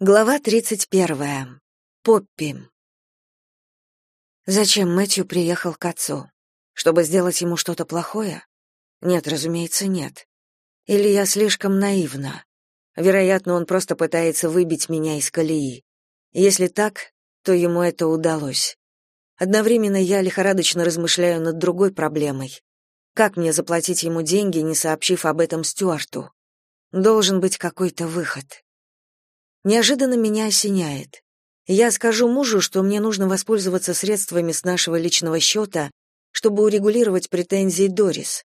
Глава 31. Поппи. Зачем Мэтью приехал к отцу? Чтобы сделать ему что-то плохое? Нет, разумеется, нет. Или я слишком наивна? Вероятно, он просто пытается выбить меня из колеи. Если так, то ему это удалось. Одновременно я лихорадочно размышляю над другой проблемой. Как мне заплатить ему деньги, не сообщив об этом Стюарту? Должен быть какой-то выход. Неожиданно меня осеняет. Я скажу мужу, что мне нужно воспользоваться средствами с нашего личного счета, чтобы урегулировать претензии Дорис.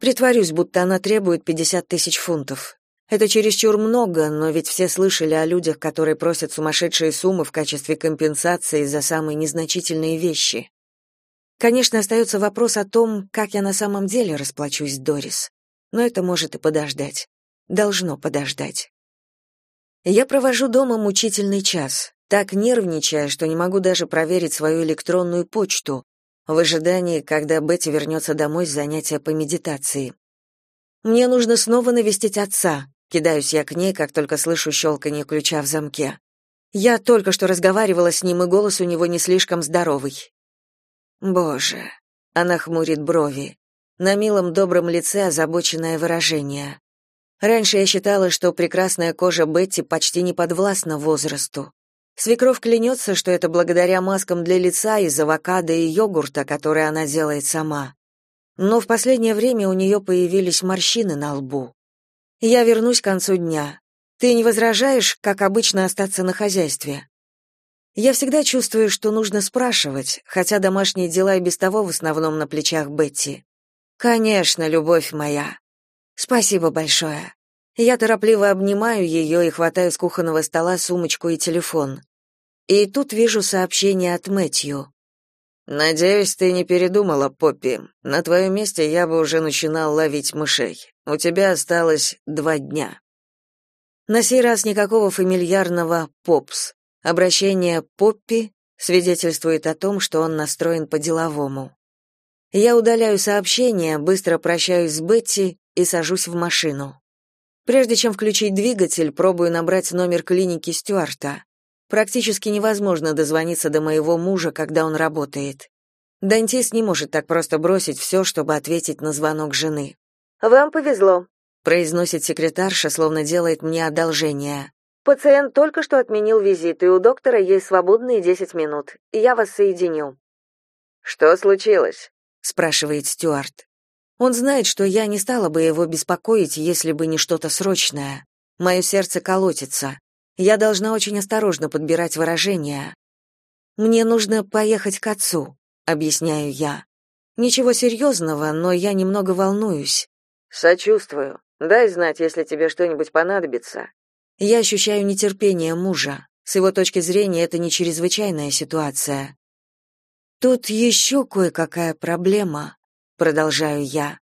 Притворюсь, будто она требует 50 тысяч фунтов. Это чересчур много, но ведь все слышали о людях, которые просят сумасшедшие суммы в качестве компенсации за самые незначительные вещи. Конечно, остается вопрос о том, как я на самом деле расплачусь с Дорис. Но это может и подождать. Должно подождать. Я провожу дома мучительный час, так нервничая, что не могу даже проверить свою электронную почту, в ожидании, когда Бетти вернется домой с занятия по медитации. Мне нужно снова навестить отца. Кидаюсь я к ней, как только слышу щелканье ключа в замке. Я только что разговаривала с ним, и голос у него не слишком здоровый. Боже, она хмурит брови. На милом добром лице озабоченное выражение. Раньше я считала, что прекрасная кожа Бетти почти не подвластна возрасту. Свекровь клянется, что это благодаря маскам для лица из авокадо и йогурта, которые она делает сама. Но в последнее время у нее появились морщины на лбу. Я вернусь к концу дня. Ты не возражаешь, как обычно, остаться на хозяйстве? Я всегда чувствую, что нужно спрашивать, хотя домашние дела и без того в основном на плечах Бетти. Конечно, любовь моя. Спасибо большое. Я торопливо обнимаю ее и хватаю с кухонного стола сумочку и телефон. И тут вижу сообщение от Мэтью. Надеюсь, ты не передумала, Поппи. На твоем месте я бы уже начинал ловить мышей. У тебя осталось два дня. На сей раз никакого фамильярного «попс». Обращение «Поппи» свидетельствует о том, что он настроен по-деловому. Я удаляю сообщение, быстро прощаюсь с Бетти и сажусь в машину. Прежде чем включить двигатель, пробую набрать номер клиники Стюарта. Практически невозможно дозвониться до моего мужа, когда он работает. Дантист не может так просто бросить все, чтобы ответить на звонок жены. «Вам повезло», — произносит секретарша, словно делает мне одолжение. «Пациент только что отменил визит, и у доктора есть свободные 10 минут. Я вас соединю». «Что случилось?» — спрашивает Стюарт. Он знает, что я не стала бы его беспокоить, если бы не что-то срочное. Мое сердце колотится. Я должна очень осторожно подбирать выражения. Мне нужно поехать к отцу, объясняю я. Ничего серьезного, но я немного волнуюсь. Сочувствую. Дай знать, если тебе что-нибудь понадобится. Я ощущаю нетерпение мужа. С его точки зрения это не чрезвычайная ситуация. Тут еще кое-какая проблема продолжаю я.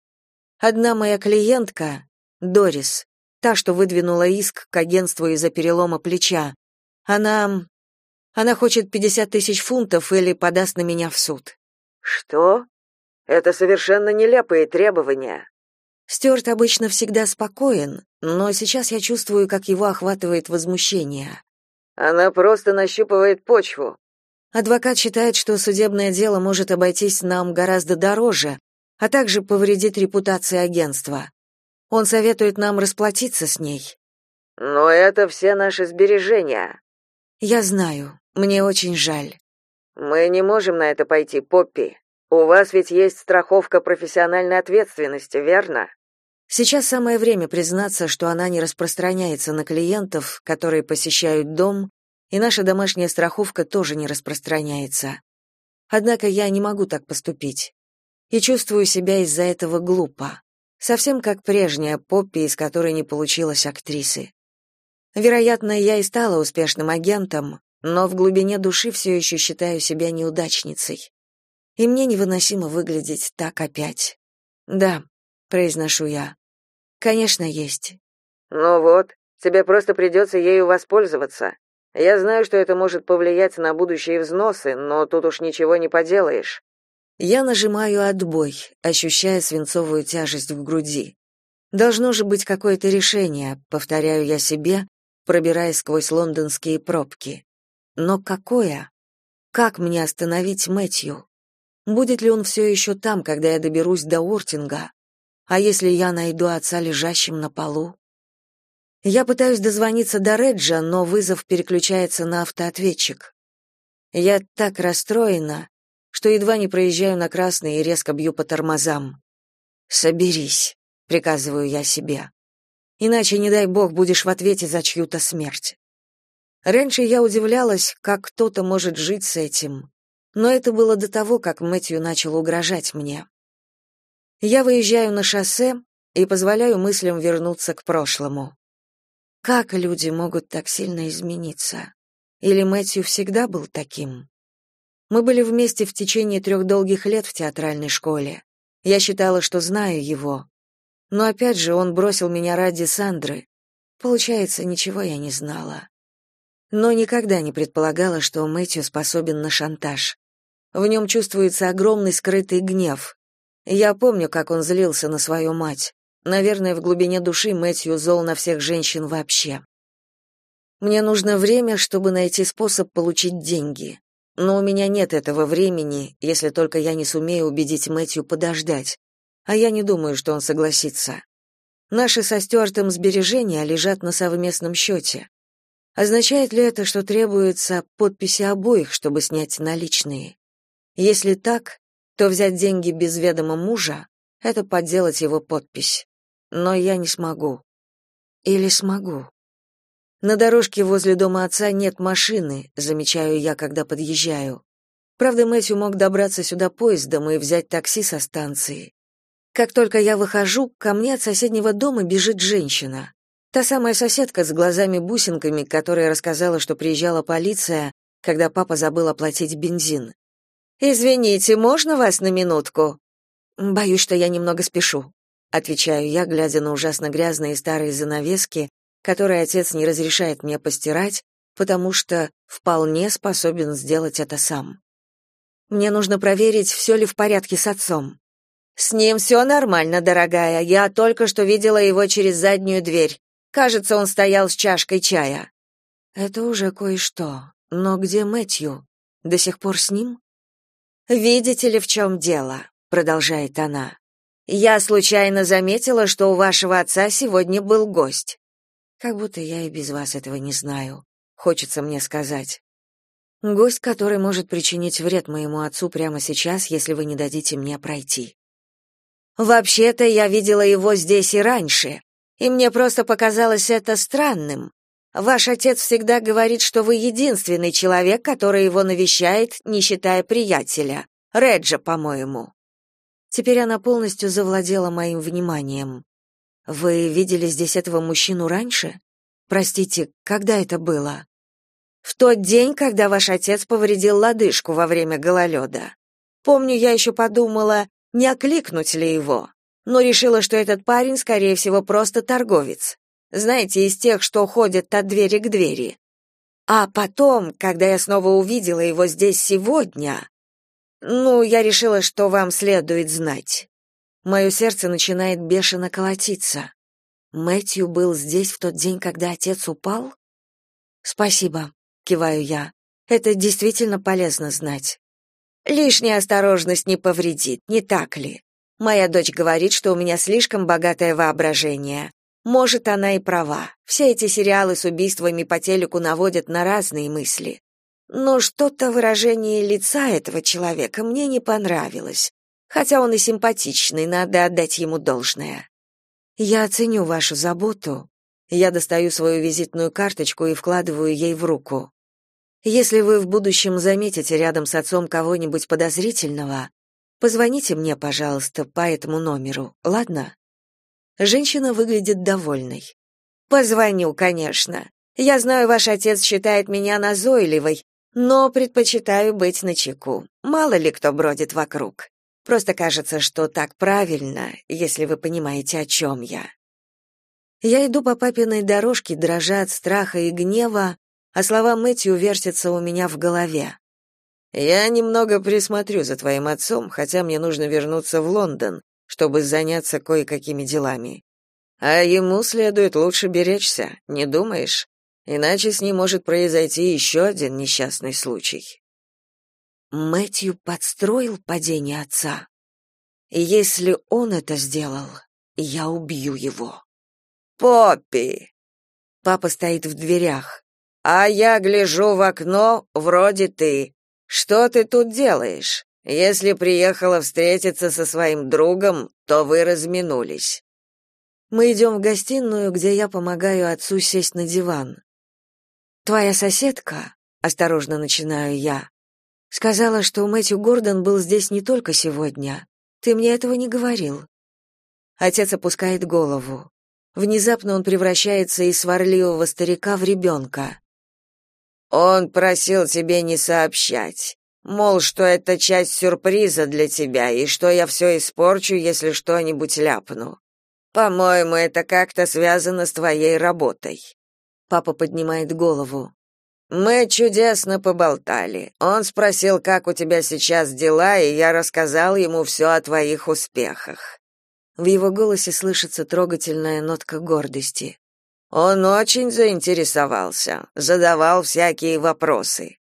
Одна моя клиентка, Дорис, та, что выдвинула иск к агентству из-за перелома плеча, она... она хочет 50 тысяч фунтов или подаст на меня в суд. Что? Это совершенно нелепые требования. Стюарт обычно всегда спокоен, но сейчас я чувствую, как его охватывает возмущение. Она просто нащупывает почву. Адвокат считает, что судебное дело может обойтись нам гораздо дороже, а также повредит репутации агентства. Он советует нам расплатиться с ней. Но это все наши сбережения. Я знаю. Мне очень жаль. Мы не можем на это пойти, Поппи. У вас ведь есть страховка профессиональной ответственности, верно? Сейчас самое время признаться, что она не распространяется на клиентов, которые посещают дом, и наша домашняя страховка тоже не распространяется. Однако я не могу так поступить и чувствую себя из-за этого глупо, совсем как прежняя Поппи, из которой не получилось актрисы. Вероятно, я и стала успешным агентом, но в глубине души все еще считаю себя неудачницей. И мне невыносимо выглядеть так опять. Да, произношу я. Конечно, есть. Ну вот, тебе просто придется ею воспользоваться. Я знаю, что это может повлиять на будущие взносы, но тут уж ничего не поделаешь. Я нажимаю отбой, ощущая свинцовую тяжесть в груди. Должно же быть какое-то решение, повторяю я себе, пробираясь сквозь лондонские пробки. Но какое? Как мне остановить Мэтью? Будет ли он все еще там, когда я доберусь до Ортинга? А если я найду отца лежащим на полу? Я пытаюсь дозвониться до Реджа, но вызов переключается на автоответчик. Я так расстроена, что едва не проезжаю на красный и резко бью по тормозам. «Соберись», — приказываю я себе. «Иначе, не дай бог, будешь в ответе за чью-то смерть». Раньше я удивлялась, как кто-то может жить с этим, но это было до того, как Мэтью начал угрожать мне. Я выезжаю на шоссе и позволяю мыслям вернуться к прошлому. Как люди могут так сильно измениться? Или Мэтью всегда был таким? Мы были вместе в течение трех долгих лет в театральной школе. Я считала, что знаю его. Но опять же, он бросил меня ради Сандры. Получается, ничего я не знала. Но никогда не предполагала, что Мэтью способен на шантаж. В нем чувствуется огромный скрытый гнев. Я помню, как он злился на свою мать. Наверное, в глубине души Мэтью зол на всех женщин вообще. Мне нужно время, чтобы найти способ получить деньги. Но у меня нет этого времени, если только я не сумею убедить Мэтью подождать. А я не думаю, что он согласится. Наши со Стюартом сбережения лежат на совместном счете. Означает ли это, что требуется подписи обоих, чтобы снять наличные? Если так, то взять деньги без ведома мужа — это подделать его подпись. Но я не смогу. Или смогу? На дорожке возле дома отца нет машины, замечаю я, когда подъезжаю. Правда, Мэтью мог добраться сюда поездом и взять такси со станции. Как только я выхожу, ко мне от соседнего дома бежит женщина. Та самая соседка с глазами-бусинками, которая рассказала, что приезжала полиция, когда папа забыл оплатить бензин. Извините, можно вас на минутку? Боюсь, что я немного спешу, отвечаю я, глядя на ужасно грязные старые занавески, которые отец не разрешает мне постирать, потому что вполне способен сделать это сам. Мне нужно проверить, все ли в порядке с отцом. С ним все нормально, дорогая. Я только что видела его через заднюю дверь. Кажется, он стоял с чашкой чая. Это уже кое-что. Но где Мэтью? До сих пор с ним? Видите ли, в чем дело, продолжает она. Я случайно заметила, что у вашего отца сегодня был гость. Как будто я и без вас этого не знаю, хочется мне сказать. Гость, который может причинить вред моему отцу прямо сейчас, если вы не дадите мне пройти. Вообще-то я видела его здесь и раньше, и мне просто показалось это странным. Ваш отец всегда говорит, что вы единственный человек, который его навещает, не считая приятеля. Реджа, по-моему. Теперь она полностью завладела моим вниманием. Вы видели здесь этого мужчину раньше? Простите, когда это было? В тот день, когда ваш отец повредил лодыжку во время гололеда. Помню, я еще подумала, не окликнуть ли его, но решила, что этот парень, скорее всего, просто торговец. Знаете, из тех, что ходят от двери к двери. А потом, когда я снова увидела его здесь сегодня, ну, я решила, что вам следует знать. Мое сердце начинает бешено колотиться. Мэтью был здесь в тот день, когда отец упал? Спасибо, киваю я. Это действительно полезно знать. Лишняя осторожность не повредит, не так ли? Моя дочь говорит, что у меня слишком богатое воображение. Может, она и права. Все эти сериалы с убийствами по телеку наводят на разные мысли. Но что-то выражение лица этого человека мне не понравилось. Хотя он и симпатичный, надо отдать ему должное. Я оценю вашу заботу. Я достаю свою визитную карточку и вкладываю ей в руку. Если вы в будущем заметите рядом с отцом кого-нибудь подозрительного, позвоните мне, пожалуйста, по этому номеру, ладно? Женщина выглядит довольной. Позвоню, конечно. Я знаю, ваш отец считает меня назойливой, но предпочитаю быть начеку. Мало ли кто бродит вокруг. Просто кажется, что так правильно, если вы понимаете, о чем я. Я иду по папиной дорожке, дрожа от страха и гнева, а слова Мэтью вертятся у меня в голове. Я немного присмотрю за твоим отцом, хотя мне нужно вернуться в Лондон, чтобы заняться кое-какими делами. А ему следует лучше беречься, не думаешь? иначе с ним может произойти еще один несчастный случай. Мэтью подстроил падение отца. Если он это сделал, я убью его. Поппи. Папа стоит в дверях. А я гляжу в окно, вроде ты. Что ты тут делаешь? Если приехала встретиться со своим другом, то вы разминулись. Мы идем в гостиную, где я помогаю отцу сесть на диван. Твоя соседка, осторожно начинаю я, сказала, что Мэтью Гордон был здесь не только сегодня. Ты мне этого не говорил. Отец опускает голову. Внезапно он превращается из сварливого старика в ребенка. Он просил тебе не сообщать. Мол, что это часть сюрприза для тебя, и что я все испорчу, если что-нибудь ляпну. По-моему, это как-то связано с твоей работой. Папа поднимает голову. Мы чудесно поболтали. Он спросил, как у тебя сейчас дела, и я рассказал ему все о твоих успехах. В его голосе слышится трогательная нотка гордости. Он очень заинтересовался, задавал всякие вопросы.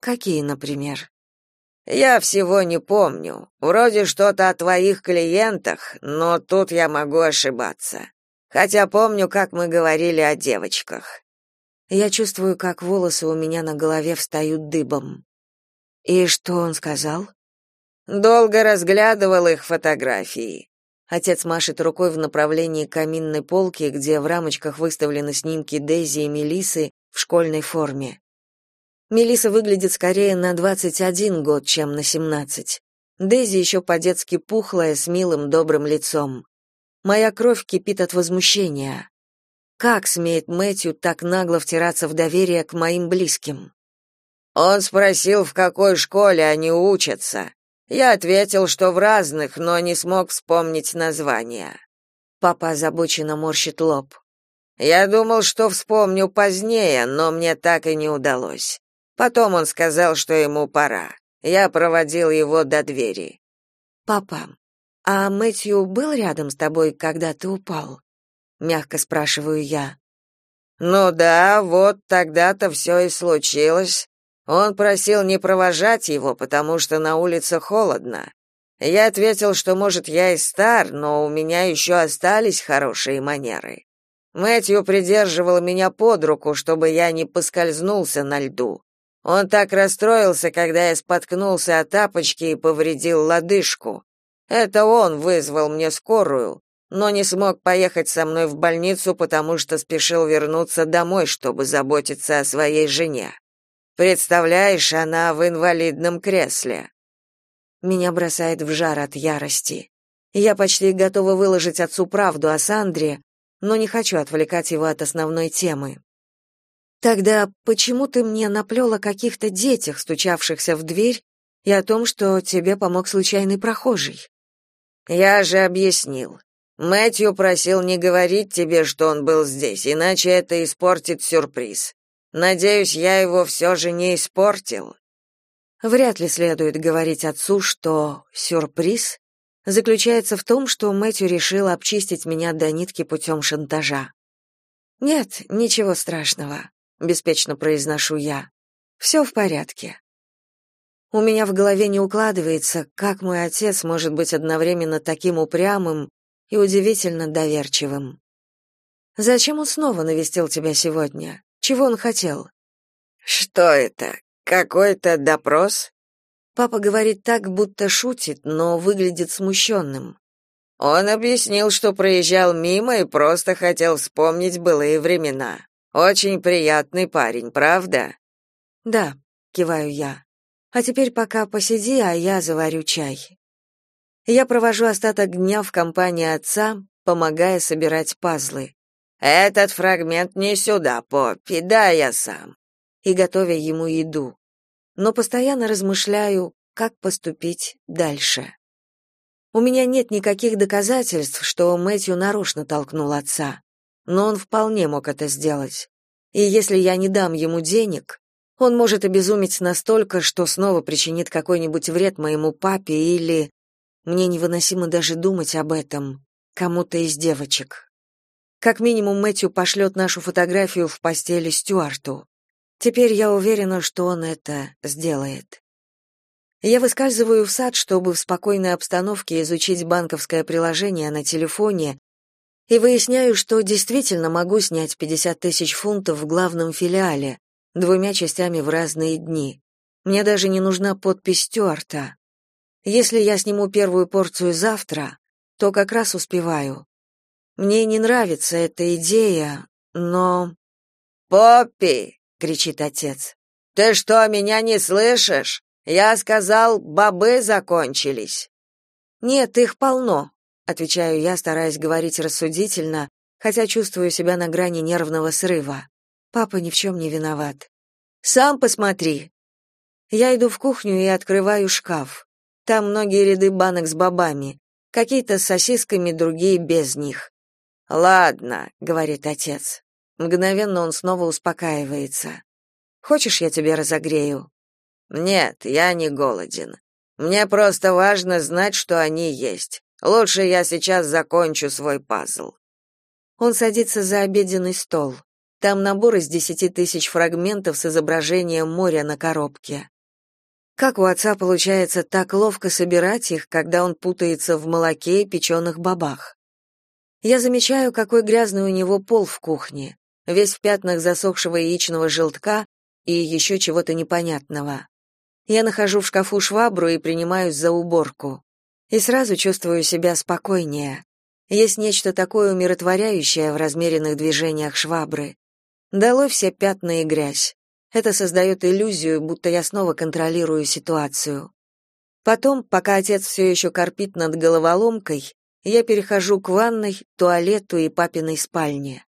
Какие, например? Я всего не помню. Вроде что-то о твоих клиентах, но тут я могу ошибаться. Хотя помню, как мы говорили о девочках. Я чувствую, как волосы у меня на голове встают дыбом. И что он сказал? Долго разглядывал их фотографии. Отец машет рукой в направлении каминной полки, где в рамочках выставлены снимки Дейзи и Мелисы в школьной форме. Мелиса выглядит скорее на 21 год, чем на 17. Дейзи еще по-детски пухлая, с милым, добрым лицом. Моя кровь кипит от возмущения. Как смеет Мэтью так нагло втираться в доверие к моим близким? Он спросил, в какой школе они учатся. Я ответил, что в разных, но не смог вспомнить названия. Папа озабоченно морщит лоб. Я думал, что вспомню позднее, но мне так и не удалось. Потом он сказал, что ему пора. Я проводил его до двери. Папа, а Мэтью был рядом с тобой, когда ты упал? Мягко спрашиваю я. Ну да, вот тогда-то все и случилось. Он просил не провожать его, потому что на улице холодно. Я ответил, что, может, я и стар, но у меня еще остались хорошие манеры. Мэтью придерживал меня под руку, чтобы я не поскользнулся на льду. Он так расстроился, когда я споткнулся о тапочки и повредил лодыжку. Это он вызвал мне скорую, но не смог поехать со мной в больницу, потому что спешил вернуться домой, чтобы заботиться о своей жене. Представляешь, она в инвалидном кресле. Меня бросает в жар от ярости. Я почти готова выложить отцу правду о Сандре, но не хочу отвлекать его от основной темы. Тогда почему ты мне наплел о каких-то детях, стучавшихся в дверь, и о том, что тебе помог случайный прохожий? Я же объяснил. Мэтью просил не говорить тебе, что он был здесь, иначе это испортит сюрприз. Надеюсь, я его все же не испортил. Вряд ли следует говорить отцу, что сюрприз заключается в том, что Мэтью решил обчистить меня до нитки путем шантажа. Нет, ничего страшного, беспечно произношу я. «Все в порядке. У меня в голове не укладывается, как мой отец может быть одновременно таким упрямым и удивительно доверчивым. Зачем он снова навестил тебя сегодня? Чего он хотел? Что это? Какой-то допрос? Папа говорит так, будто шутит, но выглядит смущенным. Он объяснил, что проезжал мимо и просто хотел вспомнить былые времена. Очень приятный парень, правда? Да, киваю я. А теперь пока посиди, а я заварю чай. Я провожу остаток дня в компании отца, помогая собирать пазлы. Этот фрагмент не сюда, Поппи, да я сам. И готовя ему еду. Но постоянно размышляю, как поступить дальше. У меня нет никаких доказательств, что Мэтью нарочно толкнул отца, но он вполне мог это сделать. И если я не дам ему денег, он может обезуметь настолько, что снова причинит какой-нибудь вред моему папе или мне невыносимо даже думать об этом. Кому-то из девочек. Как минимум Мэтью пошлет нашу фотографию в постели Стюарту. Теперь я уверена, что он это сделает. Я выскальзываю в сад, чтобы в спокойной обстановке изучить банковское приложение на телефоне и выясняю, что действительно могу снять 50 тысяч фунтов в главном филиале, двумя частями в разные дни. Мне даже не нужна подпись Стюарта. Если я сниму первую порцию завтра, то как раз успеваю. Мне не нравится эта идея, но... «Поппи!» — кричит отец. «Ты что, меня не слышишь? Я сказал, бобы закончились». «Нет, их полно отвечаю я, стараясь говорить рассудительно, хотя чувствую себя на грани нервного срыва. Папа ни в чем не виноват. Сам посмотри. Я иду в кухню и открываю шкаф. Там многие ряды банок с бобами, какие-то с сосисками, другие без них. Ладно, говорит отец. Мгновенно он снова успокаивается. Хочешь, я тебе разогрею? Нет, я не голоден. Мне просто важно знать, что они есть. Лучше я сейчас закончу свой пазл. Он садится за обеденный стол. Там набор из десяти тысяч фрагментов с изображением моря на коробке. Как у отца получается так ловко собирать их, когда он путается в молоке и печеных бобах? Я замечаю, какой грязный у него пол в кухне, весь в пятнах засохшего яичного желтка и еще чего-то непонятного. Я нахожу в шкафу швабру и принимаюсь за уборку и сразу чувствую себя спокойнее. Есть нечто такое умиротворяющее в размеренных движениях швабры. Долой все пятна и грязь. Это создает иллюзию, будто я снова контролирую ситуацию. Потом, пока отец все еще корпит над головоломкой, я перехожу к ванной, туалету и папиной спальне.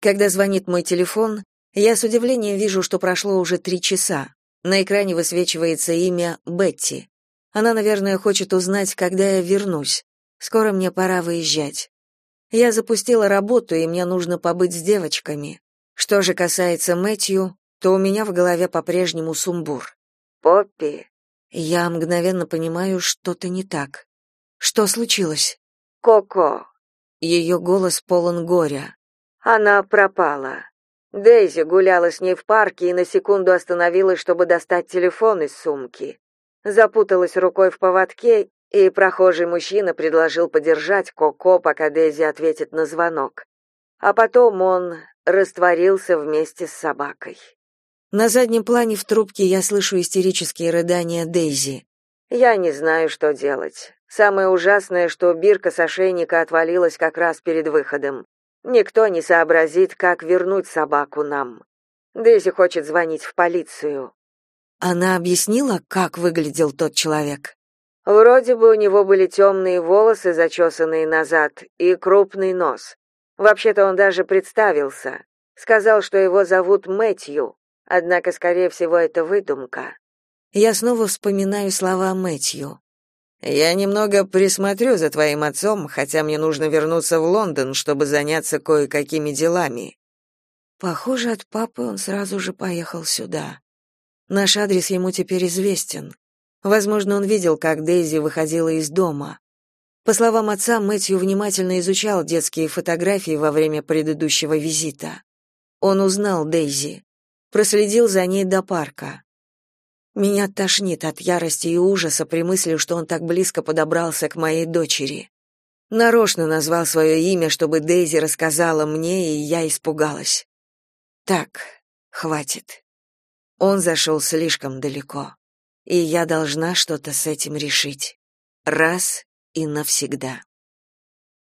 Когда звонит мой телефон, я с удивлением вижу, что прошло уже три часа. На экране высвечивается имя Бетти. Она, наверное, хочет узнать, когда я вернусь. Скоро мне пора выезжать. Я запустила работу, и мне нужно побыть с девочками. Что же касается Мэтью, то у меня в голове по-прежнему сумбур. Поппи. Я мгновенно понимаю, что-то не так. Что случилось? Коко. Ее голос полон горя. Она пропала. Дейзи гуляла с ней в парке и на секунду остановилась, чтобы достать телефон из сумки запуталась рукой в поводке, и прохожий мужчина предложил подержать Коко, пока Дейзи ответит на звонок. А потом он растворился вместе с собакой. На заднем плане в трубке я слышу истерические рыдания Дейзи. Я не знаю, что делать. Самое ужасное, что бирка с ошейника отвалилась как раз перед выходом. Никто не сообразит, как вернуть собаку нам. Дейзи хочет звонить в полицию. Она объяснила, как выглядел тот человек. Вроде бы у него были темные волосы, зачесанные назад, и крупный нос. Вообще-то он даже представился. Сказал, что его зовут Мэтью, однако, скорее всего, это выдумка. Я снова вспоминаю слова Мэтью. «Я немного присмотрю за твоим отцом, хотя мне нужно вернуться в Лондон, чтобы заняться кое-какими делами». Похоже, от папы он сразу же поехал сюда. Наш адрес ему теперь известен. Возможно, он видел, как Дейзи выходила из дома. По словам отца, Мэтью внимательно изучал детские фотографии во время предыдущего визита. Он узнал Дейзи, проследил за ней до парка. Меня тошнит от ярости и ужаса при мысли, что он так близко подобрался к моей дочери. Нарочно назвал свое имя, чтобы Дейзи рассказала мне, и я испугалась. Так, хватит. Он зашел слишком далеко, и я должна что-то с этим решить. Раз и навсегда.